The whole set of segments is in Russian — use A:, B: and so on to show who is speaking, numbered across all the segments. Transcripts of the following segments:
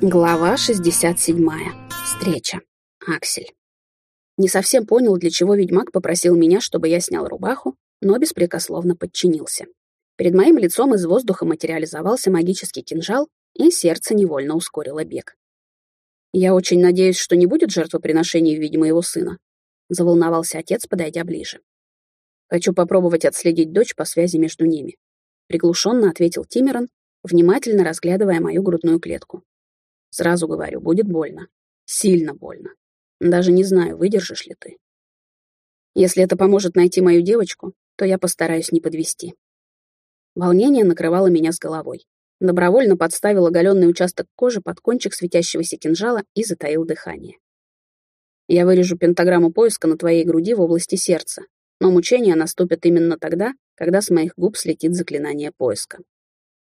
A: Глава 67. Встреча. Аксель. Не совсем понял, для чего ведьмак попросил меня, чтобы я снял рубаху, но беспрекословно подчинился. Перед моим лицом из воздуха материализовался магический кинжал, и сердце невольно ускорило бег. «Я очень надеюсь, что не будет жертвоприношений в виде моего сына», — заволновался отец, подойдя ближе. «Хочу попробовать отследить дочь по связи между ними», — приглушенно ответил Тимерон, внимательно разглядывая мою грудную клетку. Сразу говорю, будет больно. Сильно больно. Даже не знаю, выдержишь ли ты. Если это поможет найти мою девочку, то я постараюсь не подвести. Волнение накрывало меня с головой. Добровольно подставил оголенный участок кожи под кончик светящегося кинжала и затаил дыхание. Я вырежу пентаграмму поиска на твоей груди в области сердца, но мучения наступят именно тогда, когда с моих губ слетит заклинание поиска.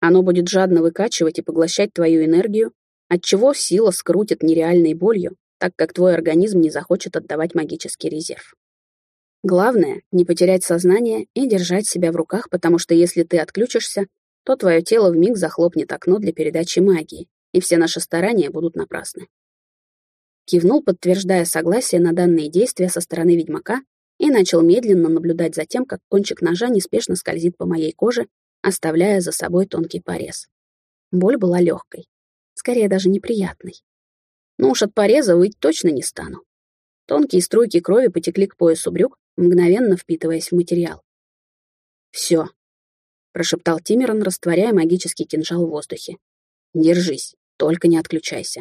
A: Оно будет жадно выкачивать и поглощать твою энергию, отчего сила скрутит нереальной болью, так как твой организм не захочет отдавать магический резерв. Главное — не потерять сознание и держать себя в руках, потому что если ты отключишься, то твое тело вмиг захлопнет окно для передачи магии, и все наши старания будут напрасны. Кивнул, подтверждая согласие на данные действия со стороны ведьмака, и начал медленно наблюдать за тем, как кончик ножа неспешно скользит по моей коже, оставляя за собой тонкий порез. Боль была легкой, скорее даже неприятный. Но уж от пореза выть точно не стану. Тонкие струйки крови потекли к поясу брюк, мгновенно впитываясь в материал. «Все», — прошептал Тимерон, растворяя магический кинжал в воздухе. «Держись, только не отключайся».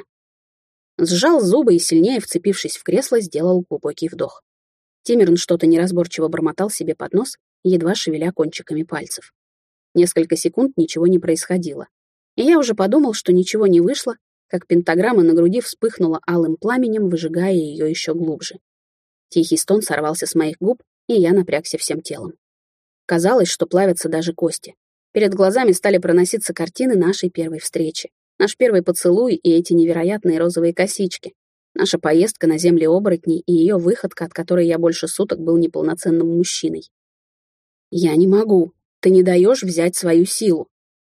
A: Сжал зубы и, сильнее вцепившись в кресло, сделал глубокий вдох. Тимерон что-то неразборчиво бормотал себе под нос, едва шевеля кончиками пальцев. Несколько секунд ничего не происходило. И я уже подумал, что ничего не вышло, как пентаграмма на груди вспыхнула алым пламенем, выжигая ее еще глубже. Тихий стон сорвался с моих губ, и я напрягся всем телом. Казалось, что плавятся даже кости. Перед глазами стали проноситься картины нашей первой встречи. Наш первый поцелуй и эти невероятные розовые косички. Наша поездка на земли оборотней и ее выходка, от которой я больше суток был неполноценным мужчиной. «Я не могу. Ты не даешь взять свою силу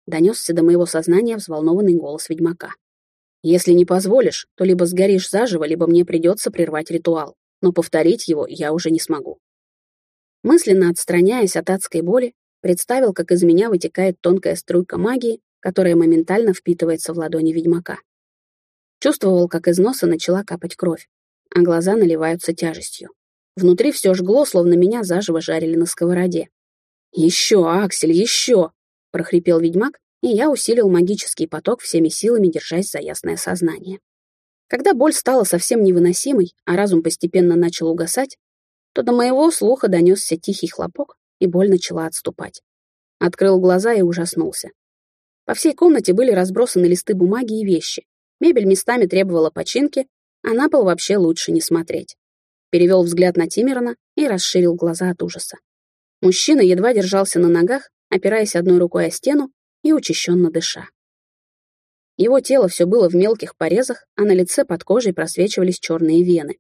A: донесся до моего сознания взволнованный голос ведьмака. «Если не позволишь, то либо сгоришь заживо, либо мне придется прервать ритуал, но повторить его я уже не смогу». Мысленно отстраняясь от адской боли, представил, как из меня вытекает тонкая струйка магии, которая моментально впитывается в ладони ведьмака. Чувствовал, как из носа начала капать кровь, а глаза наливаются тяжестью. Внутри все жгло, словно меня заживо жарили на сковороде. «Еще, Аксель, еще!» Прохрипел ведьмак, и я усилил магический поток всеми силами, держась за ясное сознание. Когда боль стала совсем невыносимой, а разум постепенно начал угасать, то до моего слуха донесся тихий хлопок, и боль начала отступать. Открыл глаза и ужаснулся. По всей комнате были разбросаны листы бумаги и вещи. Мебель местами требовала починки, а на пол вообще лучше не смотреть. Перевел взгляд на Тимерона и расширил глаза от ужаса. Мужчина едва держался на ногах, опираясь одной рукой о стену и учащенно дыша. Его тело все было в мелких порезах, а на лице под кожей просвечивались черные вены.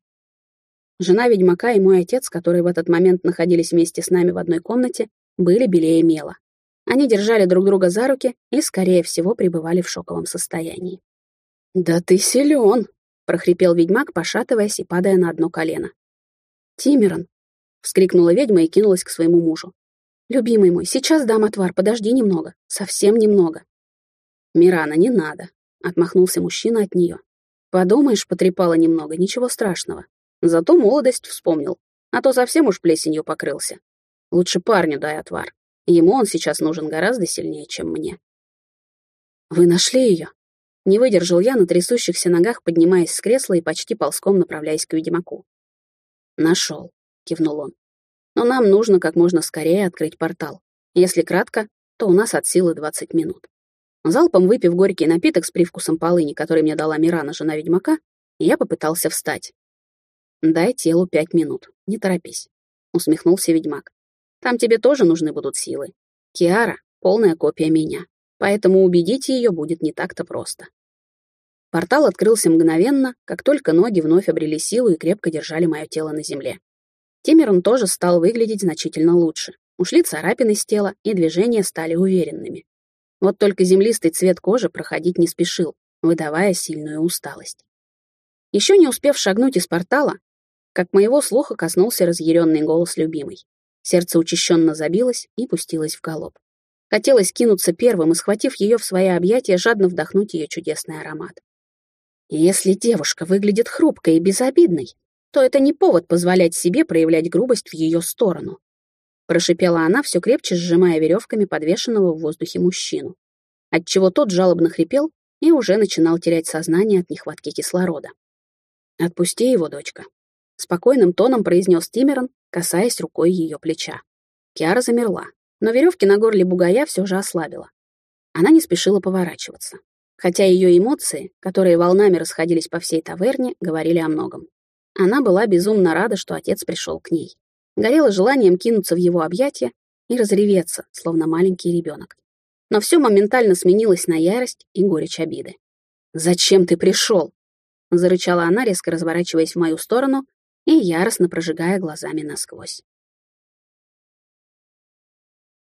A: Жена ведьмака и мой отец, которые в этот момент находились вместе с нами в одной комнате, были белее мела. Они держали друг друга за руки и, скорее всего, пребывали в шоковом состоянии. «Да ты силен!» — прохрипел ведьмак, пошатываясь и падая на одно колено. «Тимерон!» — вскрикнула ведьма и кинулась к своему мужу. «Любимый мой, сейчас дам отвар, подожди немного, совсем немного». «Мирана, не надо», — отмахнулся мужчина от нее. «Подумаешь, потрепала немного, ничего страшного. Зато молодость вспомнил, а то совсем уж плесенью покрылся. Лучше парню дай отвар. Ему он сейчас нужен гораздо сильнее, чем мне». «Вы нашли ее?» Не выдержал я на трясущихся ногах, поднимаясь с кресла и почти ползком направляясь к ведьмаку. «Нашел», — кивнул он. Но нам нужно как можно скорее открыть портал. Если кратко, то у нас от силы 20 минут. Залпом выпив горький напиток с привкусом полыни, который мне дала Мирана, жена ведьмака, я попытался встать. «Дай телу пять минут, не торопись», — усмехнулся ведьмак. «Там тебе тоже нужны будут силы. Киара — полная копия меня, поэтому убедить ее будет не так-то просто». Портал открылся мгновенно, как только ноги вновь обрели силу и крепко держали мое тело на земле. Тимерон тоже стал выглядеть значительно лучше. Ушли царапины с тела, и движения стали уверенными. Вот только землистый цвет кожи проходить не спешил, выдавая сильную усталость. Еще не успев шагнуть из портала, как моего слуха коснулся разъяренный голос любимой. Сердце учащенно забилось и пустилось в галоп. Хотелось кинуться первым и, схватив ее в свои объятия, жадно вдохнуть ее чудесный аромат. Если девушка выглядит хрупкой и безобидной, то это не повод позволять себе проявлять грубость в ее сторону. Прошипела она, все крепче сжимая веревками подвешенного в воздухе мужчину, отчего тот жалобно хрипел и уже начинал терять сознание от нехватки кислорода. «Отпусти его, дочка», — спокойным тоном произнес Тимерон, касаясь рукой ее плеча. Киара замерла, но веревки на горле бугая все же ослабила. Она не спешила поворачиваться, хотя ее эмоции, которые волнами расходились по всей таверне, говорили о многом. Она была безумно рада, что отец пришел к ней. Горела желанием кинуться в его объятия и разреветься, словно маленький ребенок. Но все моментально сменилось на ярость и горечь обиды. «Зачем ты пришел?» — зарычала она, резко разворачиваясь в мою сторону и яростно прожигая глазами насквозь.